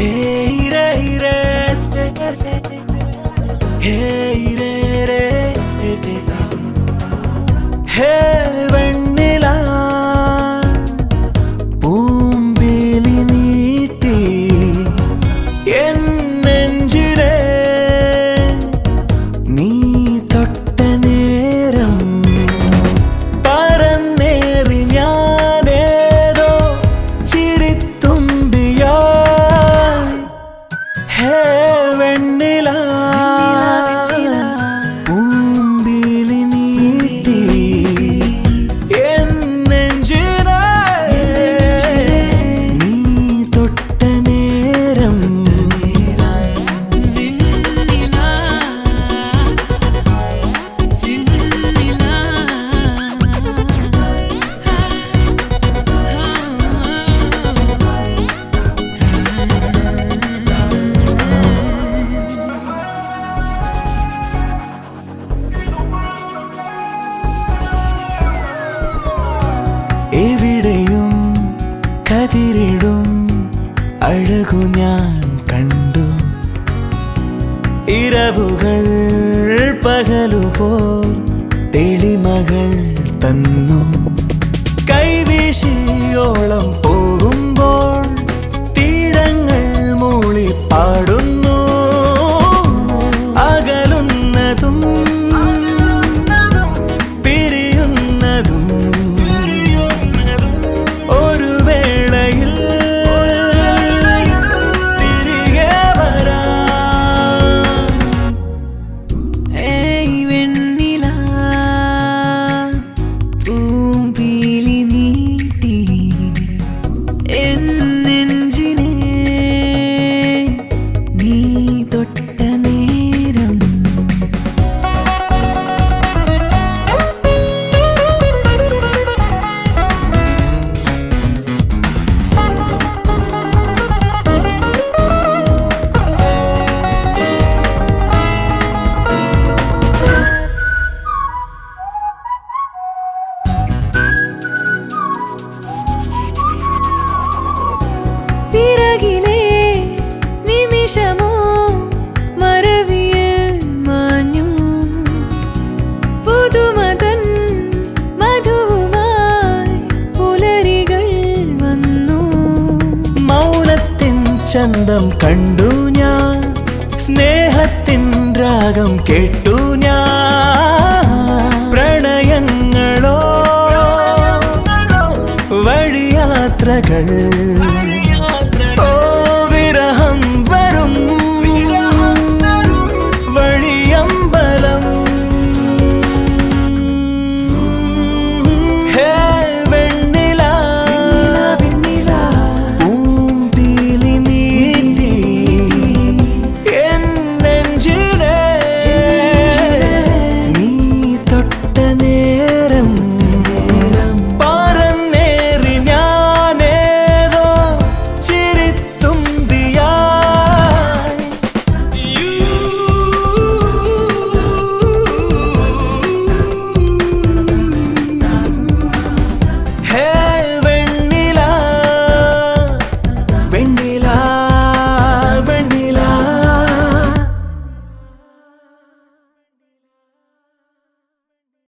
Hey, re, re, re, re, re, re, re, re, re, re, എവിടെയും കതിരിടും. അഴകു ഞാൻ കണ്ടു. ഇരവുകൾ പകലുപോൽ തെളിമകൾ തന്നു. കൈവീശിയോളം പോകുമ്പോൾ ചന്തം കണ്ടു ഞാൻ. സ്നേഹത്തിൻ രാഗം കേട്ടു ഞാൻ. പ്രണയങ്ങളോ വഴിയാത്രകൾ.